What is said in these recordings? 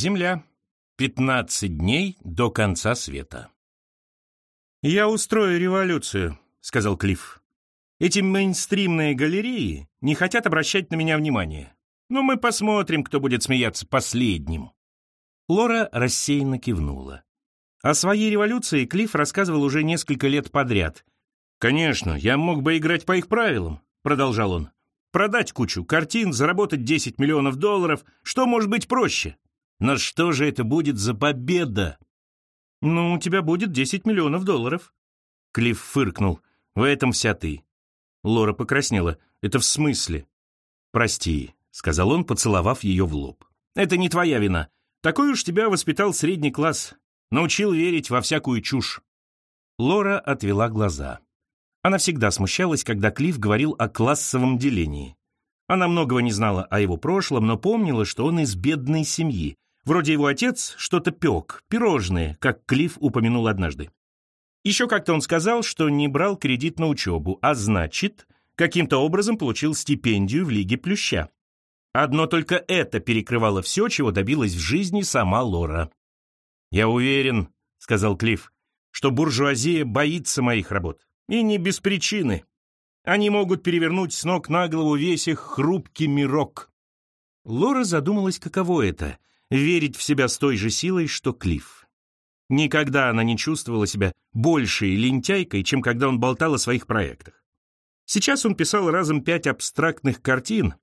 Земля. 15 дней до конца света. «Я устрою революцию», — сказал Клифф. «Эти мейнстримные галереи не хотят обращать на меня внимание. Но мы посмотрим, кто будет смеяться последним». Лора рассеянно кивнула. О своей революции Клифф рассказывал уже несколько лет подряд. «Конечно, я мог бы играть по их правилам», — продолжал он. «Продать кучу картин, заработать 10 миллионов долларов. Что может быть проще? Но что же это будет за победа?» «Ну, у тебя будет 10 миллионов долларов». Клифф фыркнул. «В этом вся ты». Лора покраснела. «Это в смысле?» «Прости», — сказал он, поцеловав ее в лоб. «Это не твоя вина. Такой уж тебя воспитал средний класс. Научил верить во всякую чушь». Лора отвела глаза. Она всегда смущалась, когда Клифф говорил о классовом делении. Она многого не знала о его прошлом, но помнила, что он из бедной семьи. Вроде его отец что-то пек, пирожные, как Клифф упомянул однажды. Еще как-то он сказал, что не брал кредит на учебу, а значит, каким-то образом получил стипендию в Лиге Плюща. Одно только это перекрывало все, чего добилась в жизни сама Лора. «Я уверен», — сказал Клифф, — «что буржуазия боится моих работ. И не без причины. Они могут перевернуть с ног на голову весь их хрупкий мирок». Лора задумалась, каково это — верить в себя с той же силой, что Клифф. Никогда она не чувствовала себя большей лентяйкой, чем когда он болтал о своих проектах. Сейчас он писал разом пять абстрактных картин,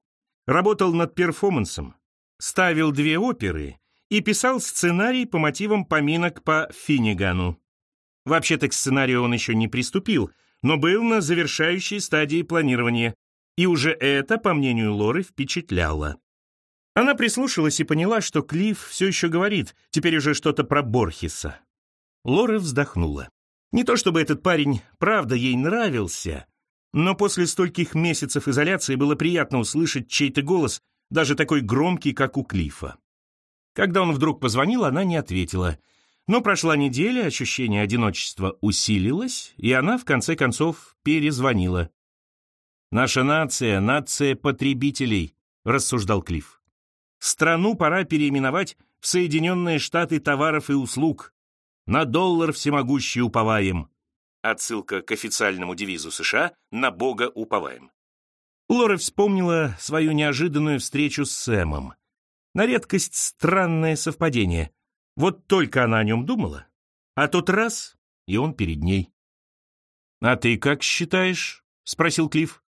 работал над перформансом, ставил две оперы и писал сценарий по мотивам поминок по Финнигану. Вообще-то к сценарию он еще не приступил, но был на завершающей стадии планирования, и уже это, по мнению Лоры, впечатляло. Она прислушалась и поняла, что Клифф все еще говорит, теперь уже что-то про Борхеса. Лора вздохнула. Не то чтобы этот парень правда ей нравился, но после стольких месяцев изоляции было приятно услышать чей-то голос, даже такой громкий, как у Клифа. Когда он вдруг позвонил, она не ответила. Но прошла неделя, ощущение одиночества усилилось, и она, в конце концов, перезвонила. «Наша нация — нация потребителей», — рассуждал Клифф. «Страну пора переименовать в Соединенные Штаты товаров и услуг. На доллар всемогущий уповаем. Отсылка к официальному девизу США «На Бога уповаем». Лора вспомнила свою неожиданную встречу с Сэмом. На редкость странное совпадение. Вот только она о нем думала, а тот раз, и он перед ней. «А ты как считаешь?» — спросил Клифф.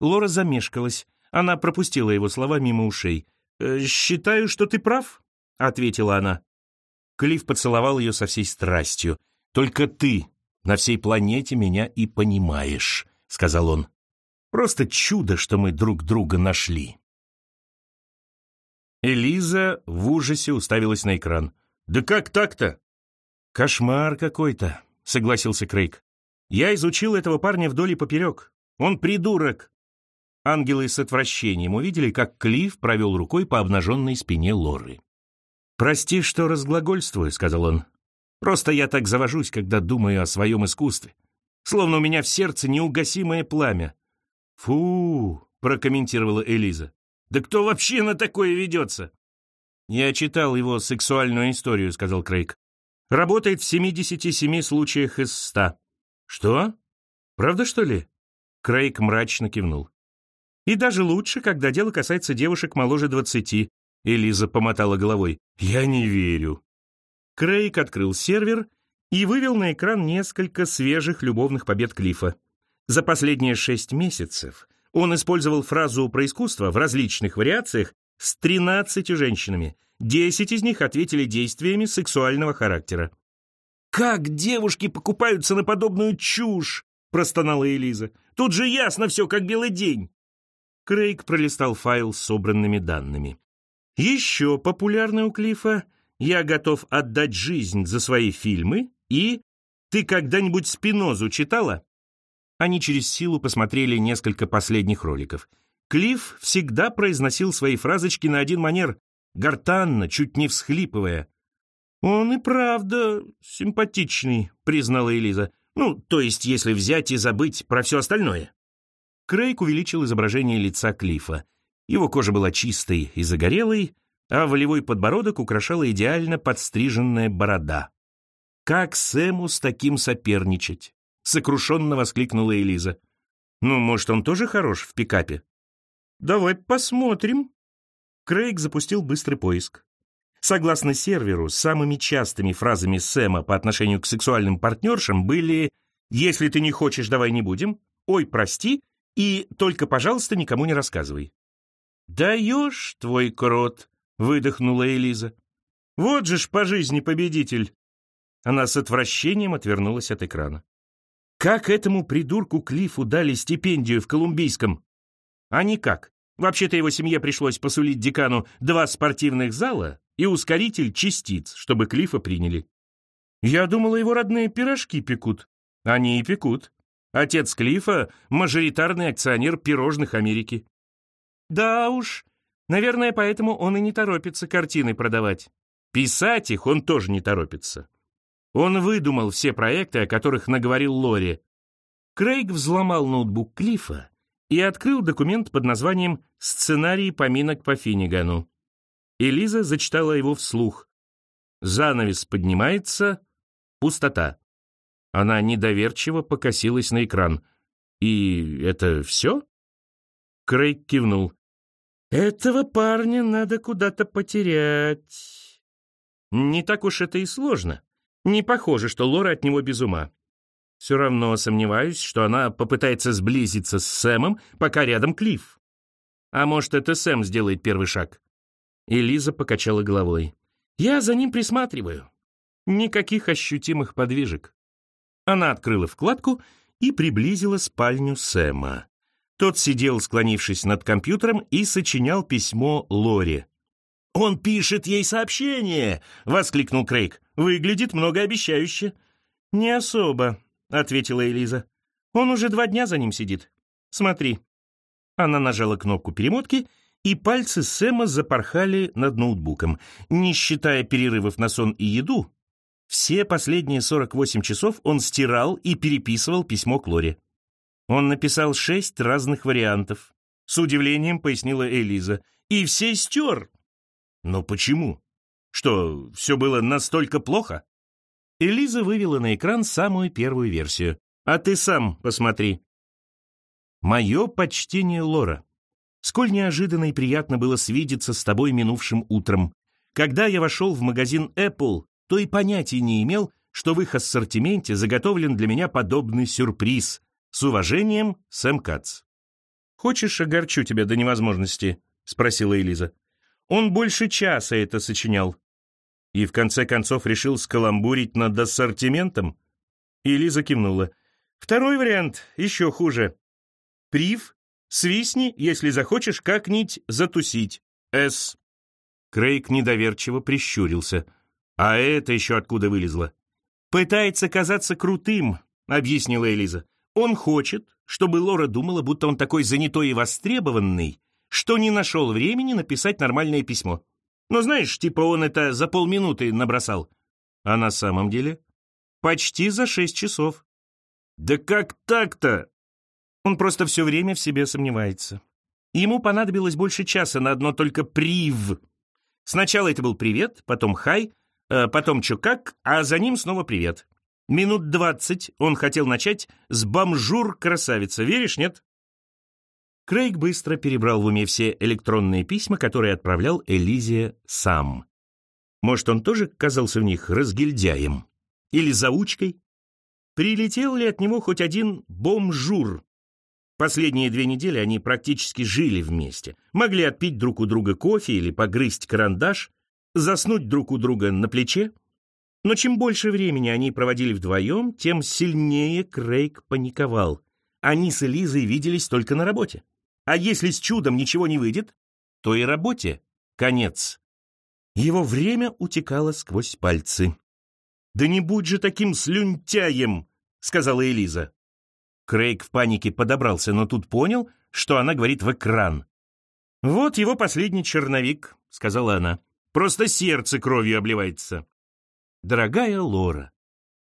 Лора замешкалась. Она пропустила его слова мимо ушей. «Э, «Считаю, что ты прав», — ответила она. Клифф поцеловал ее со всей страстью. «Только ты на всей планете меня и понимаешь», — сказал он. «Просто чудо, что мы друг друга нашли». Элиза в ужасе уставилась на экран. «Да как так-то?» «Кошмар какой-то», — согласился Крейг. «Я изучил этого парня вдоль и поперек. Он придурок». Ангелы с отвращением увидели, как Клифф провел рукой по обнаженной спине Лоры. «Прости, что разглагольствую», — сказал он. Просто я так завожусь, когда думаю о своем искусстве. Словно у меня в сердце неугасимое пламя. «Фу!» — прокомментировала Элиза. «Да кто вообще на такое ведется?» «Я читал его сексуальную историю», — сказал Крейг. «Работает в 77 случаях из 100». «Что? Правда, что ли?» Крейг мрачно кивнул. «И даже лучше, когда дело касается девушек моложе двадцати», — Элиза помотала головой. «Я не верю». Крейг открыл сервер и вывел на экран несколько свежих любовных побед Клифа. За последние шесть месяцев он использовал фразу про искусство в различных вариациях с 13 женщинами. Десять из них ответили действиями сексуального характера. «Как девушки покупаются на подобную чушь?» — простонала Элиза. «Тут же ясно все, как белый день!» Крейг пролистал файл с собранными данными. Еще популярный у Клифа «Я готов отдать жизнь за свои фильмы» и «Ты когда-нибудь Спинозу читала?» Они через силу посмотрели несколько последних роликов. Клифф всегда произносил свои фразочки на один манер, гортанно, чуть не всхлипывая. «Он и правда симпатичный», — признала Элиза. «Ну, то есть, если взять и забыть про все остальное». Крейг увеличил изображение лица Клиффа. Его кожа была чистой и загорелой, а волевой подбородок украшала идеально подстриженная борода. «Как Сэму с таким соперничать?» — сокрушенно воскликнула Элиза. «Ну, может, он тоже хорош в пикапе?» «Давай посмотрим». Крейг запустил быстрый поиск. Согласно серверу, самыми частыми фразами Сэма по отношению к сексуальным партнершам были «Если ты не хочешь, давай не будем», «Ой, прости» и «Только, пожалуйста, никому не рассказывай». «Даешь твой крот», — выдохнула Элиза. «Вот же ж по жизни победитель!» Она с отвращением отвернулась от экрана. Как этому придурку Клиффу дали стипендию в Колумбийском? А никак. Вообще-то его семье пришлось посулить декану два спортивных зала и ускоритель частиц, чтобы Клифа приняли. Я думала, его родные пирожки пекут. Они и пекут. Отец Клифа — мажоритарный акционер пирожных Америки. Да уж, наверное, поэтому он и не торопится картины продавать. Писать их он тоже не торопится. Он выдумал все проекты, о которых наговорил Лори. Крейг взломал ноутбук Клифа и открыл документ под названием «Сценарий поминок по Финнигану». Элиза зачитала его вслух. Занавес поднимается, пустота. Она недоверчиво покосилась на экран. «И это все?» Крейг кивнул. «Этого парня надо куда-то потерять». Не так уж это и сложно. Не похоже, что Лора от него без ума. Все равно сомневаюсь, что она попытается сблизиться с Сэмом, пока рядом Клифф. А может, это Сэм сделает первый шаг? Элиза покачала головой. Я за ним присматриваю. Никаких ощутимых подвижек. Она открыла вкладку и приблизила спальню Сэма. Тот сидел, склонившись над компьютером, и сочинял письмо Лоре. «Он пишет ей сообщение!» — воскликнул Крейг. «Выглядит многообещающе». «Не особо», — ответила Элиза. «Он уже два дня за ним сидит. Смотри». Она нажала кнопку перемотки, и пальцы Сэма запорхали над ноутбуком. Не считая перерывов на сон и еду, все последние 48 часов он стирал и переписывал письмо к Лоре. Он написал шесть разных вариантов. С удивлением пояснила Элиза. И все стер. Но почему? Что, все было настолько плохо? Элиза вывела на экран самую первую версию. «А ты сам посмотри». «Мое почтение, Лора. Сколь неожиданно и приятно было свидеться с тобой минувшим утром. Когда я вошел в магазин Apple, то и понятия не имел, что в их ассортименте заготовлен для меня подобный сюрприз. С уважением, Сэм Кац». «Хочешь, огорчу тебя до невозможности?» — спросила Элиза. «Он больше часа это сочинял и в конце концов решил скаламбурить над ассортиментом? И Лиза кивнула. Второй вариант еще хуже. Прив, свистни, если захочешь как-нибудь затусить. С. Крейг недоверчиво прищурился. А это еще откуда вылезло? Пытается казаться крутым, объяснила Элиза. Он хочет, чтобы Лора думала, будто он такой занятой и востребованный, что не нашел времени написать нормальное письмо. Ну, знаешь, типа он это за полминуты набросал. А на самом деле? Почти за шесть часов. Да как так-то? Он просто все время в себе сомневается. Ему понадобилось больше часа на одно только «прив». Сначала это был «привет», потом «хай», потом «чё как», а за ним снова «привет». Минут двадцать он хотел начать с «бомжур красавица». Веришь, нет? Крейг быстро перебрал в уме все электронные письма, которые отправлял Элизия сам. Может, он тоже казался в них разгильдяем? Или заучкой? Прилетел ли от него хоть один бомжур? Последние две недели они практически жили вместе. Могли отпить друг у друга кофе или погрызть карандаш, заснуть друг у друга на плече. Но чем больше времени они проводили вдвоем, тем сильнее Крейг паниковал. Они с Элизой виделись только на работе. А если с чудом ничего не выйдет, то и работе конец. Его время утекало сквозь пальцы. «Да не будь же таким слюнтяем!» — сказала Элиза. Крейг в панике подобрался, но тут понял, что она говорит в экран. «Вот его последний черновик», — сказала она. «Просто сердце кровью обливается». «Дорогая Лора,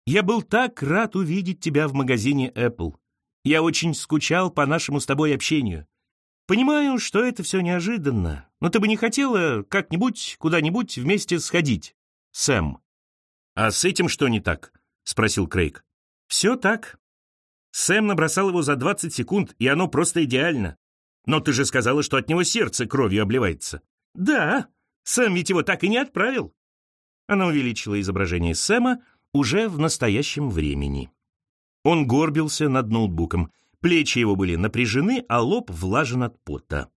я был так рад увидеть тебя в магазине Apple. Я очень скучал по нашему с тобой общению. Понимаю, что это все неожиданно, но ты бы не хотела как-нибудь куда-нибудь вместе сходить, Сэм. А с этим что не так? Спросил Крейг. Все так. Сэм набросал его за 20 секунд, и оно просто идеально. Но ты же сказала, что от него сердце кровью обливается. Да, Сэм ведь его так и не отправил. Она увеличила изображение Сэма уже в настоящем времени. Он горбился над ноутбуком. Плечи его были напряжены, а лоб влажен от пота.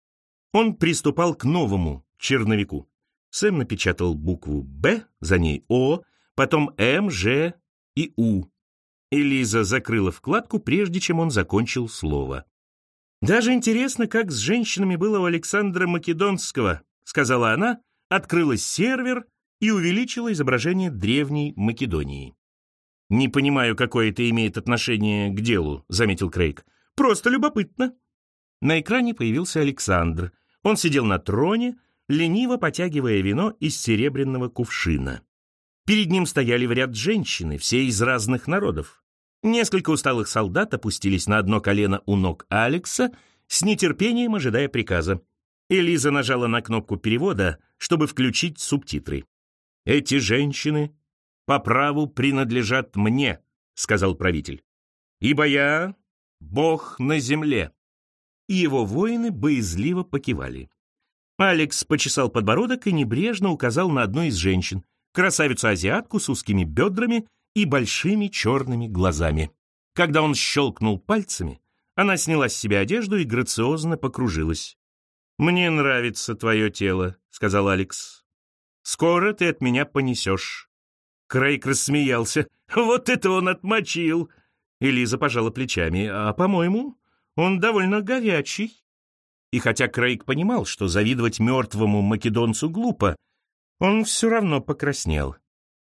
Он приступал к новому черновику. Сэм напечатал букву «Б», за ней «О», потом «М», «Ж» и «У». Элиза закрыла вкладку, прежде чем он закончил слово. «Даже интересно, как с женщинами было у Александра Македонского», сказала она, открыла сервер и увеличила изображение древней Македонии. «Не понимаю, какое это имеет отношение к делу», — заметил Крейг. Просто любопытно». На экране появился Александр. Он сидел на троне, лениво потягивая вино из серебряного кувшина. Перед ним стояли в ряд женщины, все из разных народов. Несколько усталых солдат опустились на одно колено у ног Алекса, с нетерпением ожидая приказа. Элиза нажала на кнопку перевода, чтобы включить субтитры. «Эти женщины по праву принадлежат мне», — сказал правитель. «Ибо я Бог на земле!» И его воины боязливо покивали. Алекс почесал подбородок и небрежно указал на одну из женщин, красавицу-азиатку с узкими бедрами и большими черными глазами. Когда он щелкнул пальцами, она сняла с себя одежду и грациозно покружилась. «Мне нравится твое тело», — сказал Алекс. «Скоро ты от меня понесешь». Крейг рассмеялся. «Вот это он отмочил!» Элиза пожала плечами. «А, по-моему, он довольно горячий». И хотя Крейг понимал, что завидовать мертвому македонцу глупо, он все равно покраснел.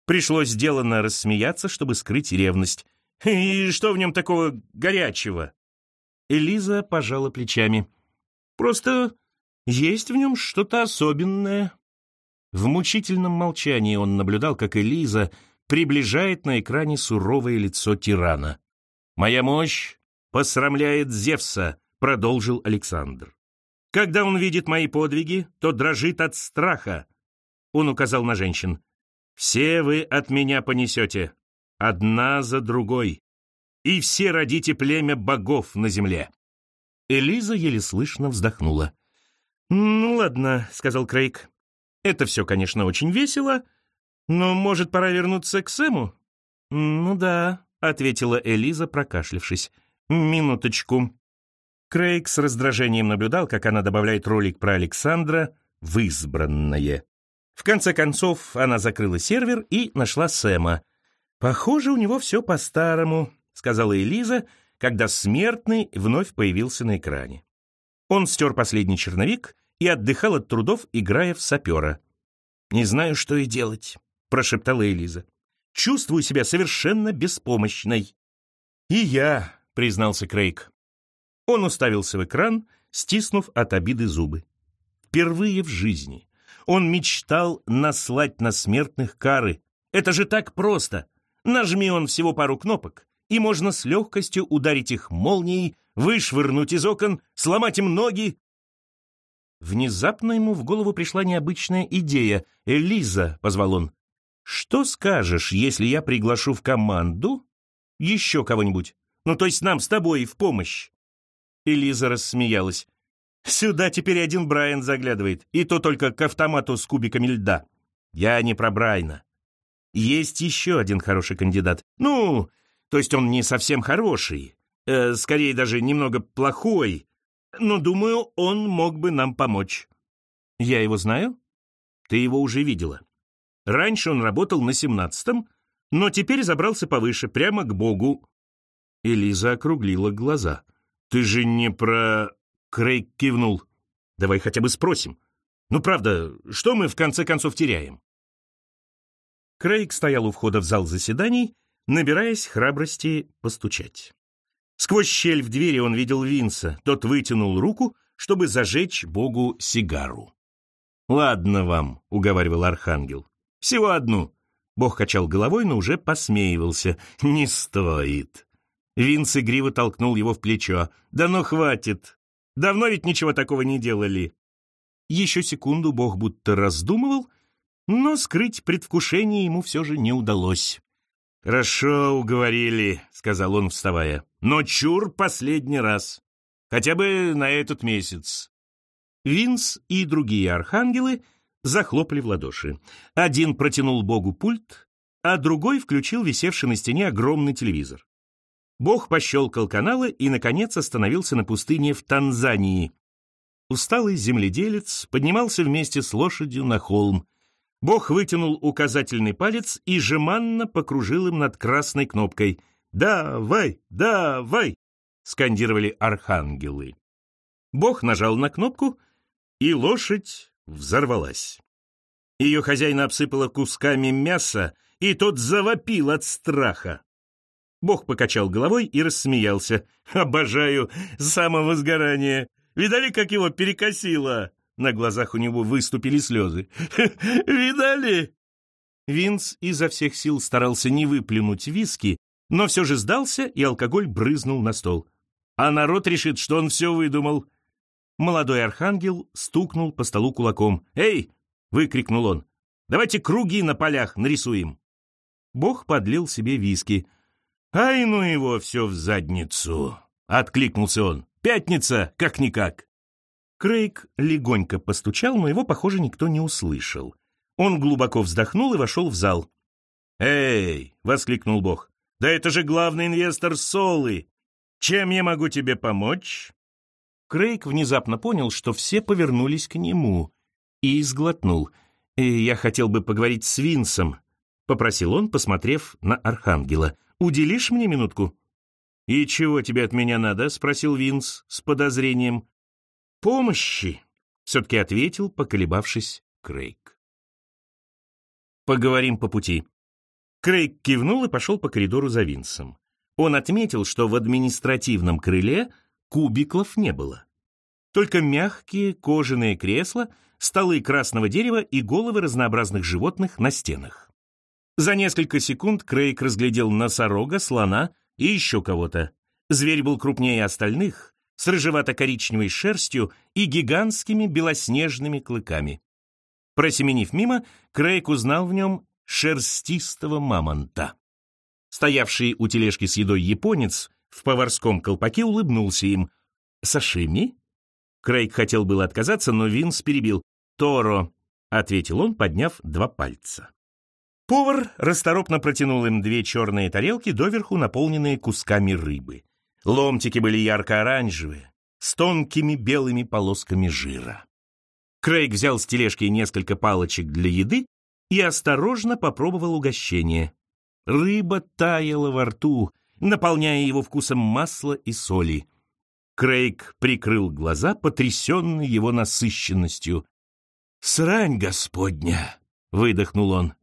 Пришлось сделано рассмеяться, чтобы скрыть ревность. «И что в нем такого горячего?» Элиза пожала плечами. «Просто есть в нем что-то особенное». В мучительном молчании он наблюдал, как Элиза приближает на экране суровое лицо тирана. «Моя мощь посрамляет Зевса», — продолжил Александр. «Когда он видит мои подвиги, то дрожит от страха». Он указал на женщин. «Все вы от меня понесете, одна за другой, и все родите племя богов на земле». Элиза еле слышно вздохнула. «Ну ладно», — сказал Крейг. «Это все, конечно, очень весело, но, может, пора вернуться к Сэму?» «Ну да», — ответила Элиза, прокашлявшись. «Минуточку». Крейг с раздражением наблюдал, как она добавляет ролик про Александра в избранное. В конце концов, она закрыла сервер и нашла Сэма. «Похоже, у него все по-старому», — сказала Элиза, когда смертный вновь появился на экране. Он стер последний черновик и отдыхал от трудов, играя в сапера. «Не знаю, что и делать», — прошептала Элиза. Чувствую себя совершенно беспомощной». «И я», — признался Крейг. Он уставился в экран, стиснув от обиды зубы. Впервые в жизни он мечтал наслать на смертных кары. Это же так просто. Нажми он всего пару кнопок, и можно с легкостью ударить их молнией, вышвырнуть из окон, сломать им ноги. Внезапно ему в голову пришла необычная идея. «Элиза», — позвал он, что скажешь, если я приглашу в команду еще кого-нибудь? Ну, то есть нам с тобой в помощь?» Элиза рассмеялась. «Сюда теперь один Брайан заглядывает, и то только к автомату с кубиками льда. Я не про Брайна. Есть еще один хороший кандидат. Ну, то есть он не совсем хороший, э, скорее даже немного плохой, но, думаю, он мог бы нам помочь. Я его знаю? Ты его уже видела. Раньше он работал на семнадцатом, но теперь забрался повыше, прямо к Богу. Элиза округлила глаза. «Ты же не про...» Крейг кивнул. «Давай хотя бы спросим. Ну, правда, что мы в конце концов теряем?» Крейг стоял у входа в зал заседаний, набираясь храбрости постучать. Сквозь щель в двери он видел Винса. Тот вытянул руку, чтобы зажечь Богу сигару. «Ладно вам», — уговаривал Архангел. Всего одну». Бог качал головой, но уже посмеивался. «Не стоит». Винс игриво толкнул его в плечо. «Да ну хватит. Давно ведь ничего такого не делали». Еще секунду Бог будто раздумывал, но скрыть предвкушение ему все же не удалось. «Хорошо, уговорили», — сказал он, вставая. «Но чур последний раз. Хотя бы на этот месяц». Винс и другие архангелы захлопали в ладоши. Один протянул Богу пульт, а другой включил висевший на стене огромный телевизор. Бог пощелкал каналы и, наконец, остановился на пустыне в Танзании. Усталый земледелец поднимался вместе с лошадью на холм. Бог вытянул указательный палец и жеманно покружил им над красной кнопкой. «Давай, давай!» — скандировали архангелы. Бог нажал на кнопку, и лошадь взорвалась. Ее хозяина обсыпала кусками мяса, и тот завопил от страха. Бог покачал головой и рассмеялся. «Обожаю самовозгорание! Видали, как его перекосило?» На глазах у него выступили слезы. «Видали?» Винс изо всех сил старался не выплюнуть виски, но все же сдался, и алкоголь брызнул на стол. А народ решит, что он все выдумал. Молодой архангел стукнул по столу кулаком. «Эй!» — выкрикнул он. «Давайте круги на полях нарисуем». Бог подлил себе виски — «Ай, ну его все в задницу!» — откликнулся он. «Пятница, как-никак!» Крейг легонько постучал, но его, похоже, никто не услышал. Он глубоко вздохнул и вошел в зал. «Эй!» — воскликнул Бог. «Да это же главный инвестор Солы! Чем я могу тебе помочь?» Крейг внезапно понял, что все повернулись к нему, и сглотнул. «Э, «Я хотел бы поговорить с Винсом», — попросил он, посмотрев на Архангела. Уделишь мне минутку?» «И чего тебе от меня надо?» — спросил Винс с подозрением. «Помощи!» — все-таки ответил, поколебавшись, Крейг. «Поговорим по пути». Крейг кивнул и пошел по коридору за Винсом. Он отметил, что в административном крыле кубиклов не было. Только мягкие кожаные кресла, столы красного дерева и головы разнообразных животных на стенах. За несколько секунд Крейг разглядел носорога, слона и еще кого-то. Зверь был крупнее остальных, с рыжевато-коричневой шерстью и гигантскими белоснежными клыками. Просеменив мимо, Крейг узнал в нем шерстистого мамонта. Стоявший у тележки с едой японец в поварском колпаке улыбнулся им. «Сашими?» Крейг хотел было отказаться, но Винс перебил. «Торо», — ответил он, подняв два пальца. Повар расторопно протянул им две черные тарелки, доверху наполненные кусками рыбы. Ломтики были ярко-оранжевые, с тонкими белыми полосками жира. Крейг взял с тележки несколько палочек для еды и осторожно попробовал угощение. Рыба таяла во рту, наполняя его вкусом масла и соли. Крейг прикрыл глаза, потрясенный его насыщенностью. «Срань господня!» — выдохнул он.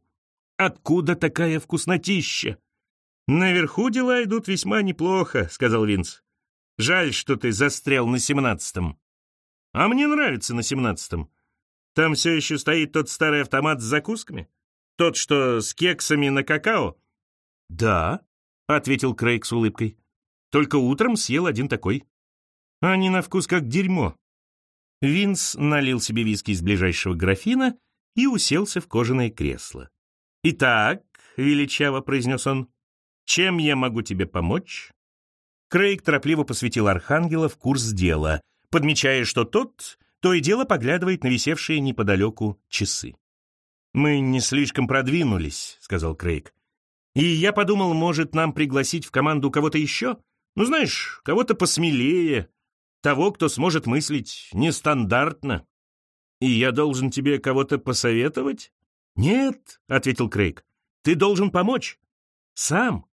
Откуда такая вкуснотища? Наверху дела идут весьма неплохо, сказал Винс. Жаль, что ты застрял на семнадцатом. А мне нравится на семнадцатом. Там все еще стоит тот старый автомат с закусками? Тот, что с кексами на какао? Да, ответил Крейг с улыбкой. Только утром съел один такой. Они на вкус как дерьмо. Винс налил себе виски из ближайшего графина и уселся в кожаное кресло. «Итак», — величаво произнес он, — «чем я могу тебе помочь?» Крейг торопливо посвятил Архангела в курс дела, подмечая, что тот то и дело поглядывает на висевшие неподалеку часы. «Мы не слишком продвинулись», — сказал Крейг. «И я подумал, может, нам пригласить в команду кого-то еще? Ну, знаешь, кого-то посмелее, того, кто сможет мыслить нестандартно. И я должен тебе кого-то посоветовать?» «Нет», — ответил Крейг, — «ты должен помочь. Сам».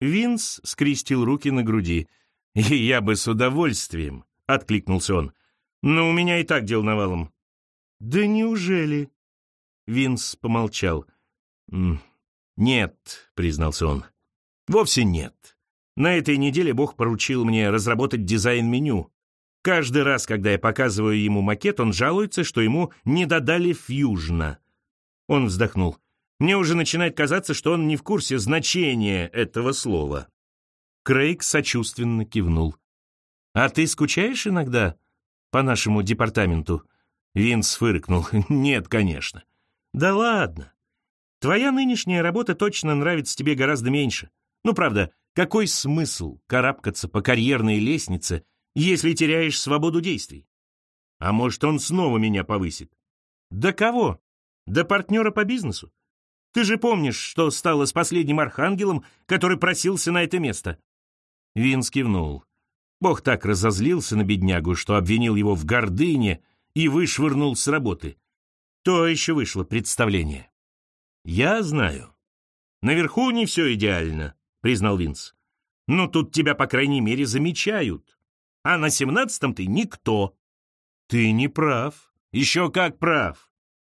Винс скрестил руки на груди. «Я бы с удовольствием», — откликнулся он. «Но у меня и так дел навалом». «Да неужели?» Винс помолчал. «Нет», — признался он. «Вовсе нет. На этой неделе Бог поручил мне разработать дизайн меню. Каждый раз, когда я показываю ему макет, он жалуется, что ему не додали фьюжна. Он вздохнул. Мне уже начинает казаться, что он не в курсе значения этого слова. Крейг сочувственно кивнул. «А ты скучаешь иногда по нашему департаменту?» Винс фыркнул. «Нет, конечно». «Да ладно. Твоя нынешняя работа точно нравится тебе гораздо меньше. Ну, правда, какой смысл карабкаться по карьерной лестнице, если теряешь свободу действий? А может, он снова меня повысит? Да кого? Да партнера по бизнесу. Ты же помнишь, что стало с последним архангелом, который просился на это место?» Винс кивнул. Бог так разозлился на беднягу, что обвинил его в гордыне и вышвырнул с работы. То еще вышло представление. «Я знаю. Наверху не все идеально», — признал Винс. «Но тут тебя, по крайней мере, замечают. А на семнадцатом ты никто». «Ты не прав. Еще как прав.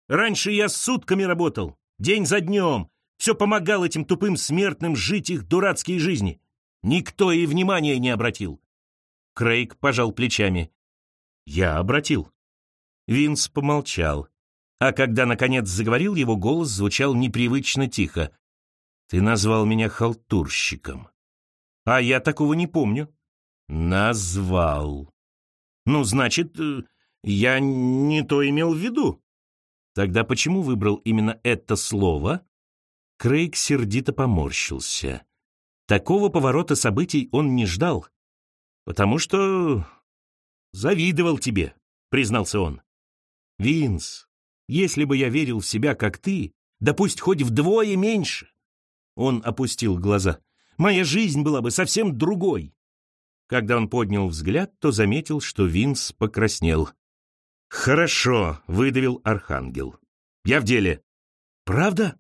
Раньше я сутками работал, день за днем, все помогал этим тупым смертным жить их дурацкие жизни. Никто и внимания не обратил. Крейг пожал плечами. Я обратил. Винс помолчал. А когда, наконец, заговорил, его голос звучал непривычно тихо. «Ты назвал меня халтурщиком». «А я такого не помню». «Назвал». «Ну, значит, э, я не то имел в виду». Тогда почему выбрал именно это слово? Крейг сердито поморщился. Такого поворота событий он не ждал. «Потому что завидовал тебе», — признался он. «Винс, если бы я верил в себя, как ты, да пусть хоть вдвое меньше». Он опустил глаза. «Моя жизнь была бы совсем другой». Когда он поднял взгляд, то заметил, что Винс покраснел. «Хорошо», — выдавил Архангел. «Я в деле». «Правда?»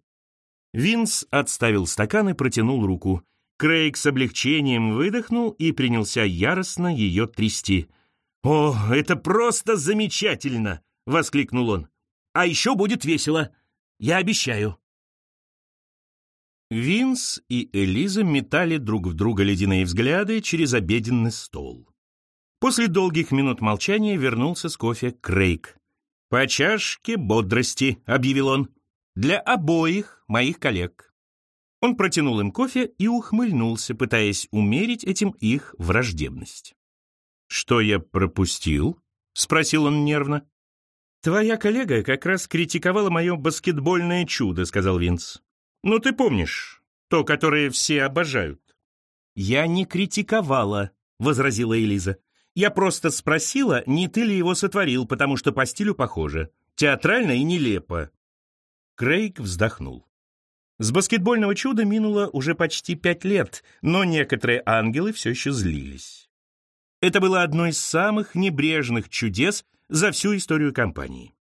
Винс отставил стакан и протянул руку. Крейг с облегчением выдохнул и принялся яростно ее трясти. «О, это просто замечательно!» — воскликнул он. «А еще будет весело. Я обещаю». Винс и Элиза метали друг в друга ледяные взгляды через обеденный стол. После долгих минут молчания вернулся с кофе Крейг. «По чашке бодрости», — объявил он, — «для обоих моих коллег». Он протянул им кофе и ухмыльнулся, пытаясь умерить этим их враждебность. «Что я пропустил?» — спросил он нервно. «Твоя коллега как раз критиковала мое баскетбольное чудо», — сказал Винс. «Ну, ты помнишь, то, которое все обожают». «Я не критиковала», — возразила Элиза. «Я просто спросила, не ты ли его сотворил, потому что по стилю похоже. Театрально и нелепо». Крейг вздохнул. С баскетбольного чуда минуло уже почти пять лет, но некоторые ангелы все еще злились. Это было одно из самых небрежных чудес за всю историю компании.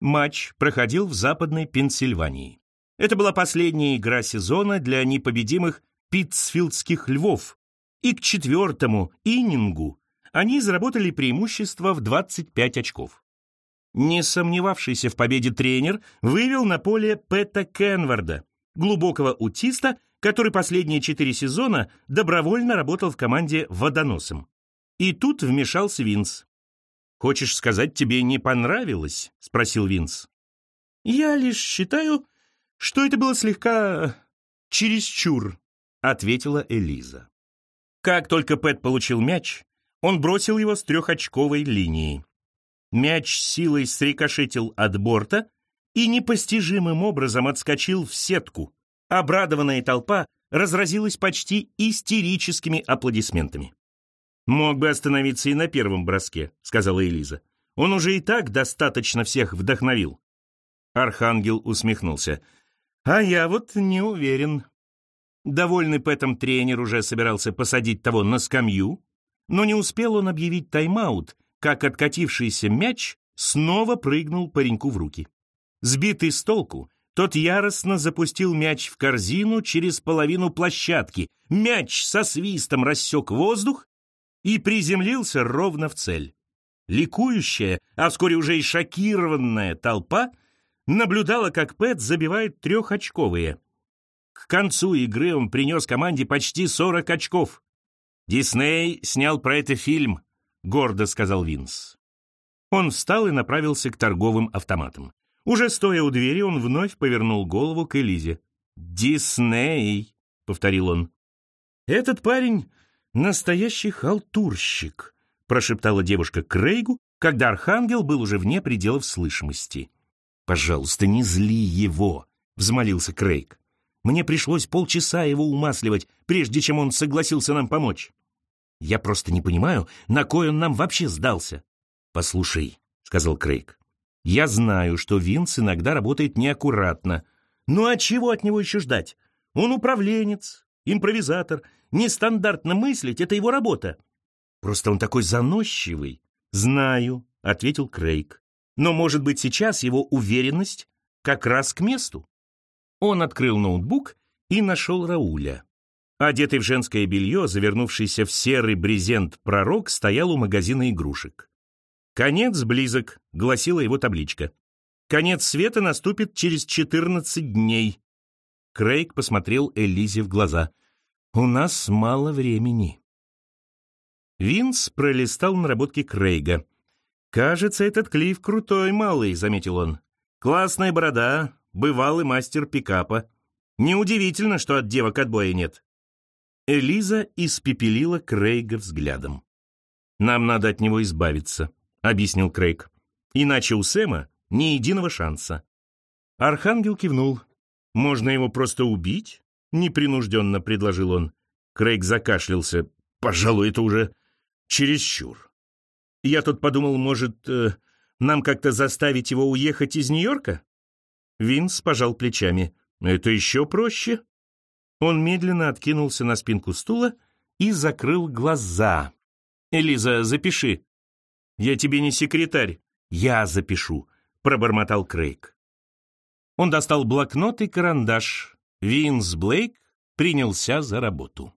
Матч проходил в Западной Пенсильвании. Это была последняя игра сезона для непобедимых питтсфилдских львов, и к четвертому иннингу они заработали преимущество в 25 очков. Не сомневавшийся в победе тренер вывел на поле Пэта Кенварда, глубокого утиста, который последние четыре сезона добровольно работал в команде водоносом. И тут вмешался Винс. «Хочешь сказать, тебе не понравилось?» — спросил Винс. «Я лишь считаю, что это было слегка чересчур», — ответила Элиза. Как только Пэт получил мяч, он бросил его с трехочковой линии. Мяч силой срикошетил от борта и непостижимым образом отскочил в сетку. Обрадованная толпа разразилась почти истерическими аплодисментами. «Мог бы остановиться и на первом броске», — сказала Элиза. «Он уже и так достаточно всех вдохновил». Архангел усмехнулся. «А я вот не уверен». Довольный Пэтом тренер уже собирался посадить того на скамью, но не успел он объявить тайм-аут, как откатившийся мяч снова прыгнул пареньку в руки. Сбитый с толку, тот яростно запустил мяч в корзину через половину площадки. Мяч со свистом рассек воздух и приземлился ровно в цель. Ликующая, а вскоре уже и шокированная толпа наблюдала, как Пэт забивает трехочковые. К концу игры он принес команде почти 40 очков. «Дисней снял про это фильм», — гордо сказал Винс. Он встал и направился к торговым автоматам. Уже стоя у двери, он вновь повернул голову к Элизе. «Дисней», — повторил он. «Этот парень — настоящий халтурщик», — прошептала девушка Крейгу, когда Архангел был уже вне пределов слышимости. «Пожалуйста, не зли его», — взмолился Крейг. «Мне пришлось полчаса его умасливать, прежде чем он согласился нам помочь. Я просто не понимаю, на кой он нам вообще сдался». «Послушай», — сказал Крейг, — «я знаю, что Винс иногда работает неаккуратно. Ну а чего от него еще ждать? Он управленец, импровизатор. Нестандартно мыслить — это его работа. Просто он такой заносчивый». «Знаю», — ответил Крейг. «Но, может быть, сейчас его уверенность как раз к месту?» Он открыл ноутбук и нашел Рауля. Одетый в женское белье, завернувшийся в серый брезент пророк, стоял у магазина игрушек. «Конец близок», — гласила его табличка. «Конец света наступит через 14 дней». Крейг посмотрел Элизе в глаза. «У нас мало времени». Винс пролистал наработки Крейга. «Кажется, этот Клифф крутой малый», — заметил он. «Классная борода, бывалый мастер пикапа. Неудивительно, что от девок отбоя нет». Элиза испепелила Крейга взглядом. «Нам надо от него избавиться», — объяснил Крейг. «Иначе у Сэма ни единого шанса». Архангел кивнул. «Можно его просто убить?» — непринужденно предложил он. Крейг закашлялся. «Пожалуй, это уже чересчур. Я тут подумал, может, э, нам как-то заставить его уехать из Нью-Йорка?» Винс пожал плечами. «Это еще проще». Он медленно откинулся на спинку стула и закрыл глаза. «Элиза, запиши». «Я тебе не секретарь». «Я запишу», — пробормотал Крейг. Он достал блокнот и карандаш. Винс Блейк принялся за работу.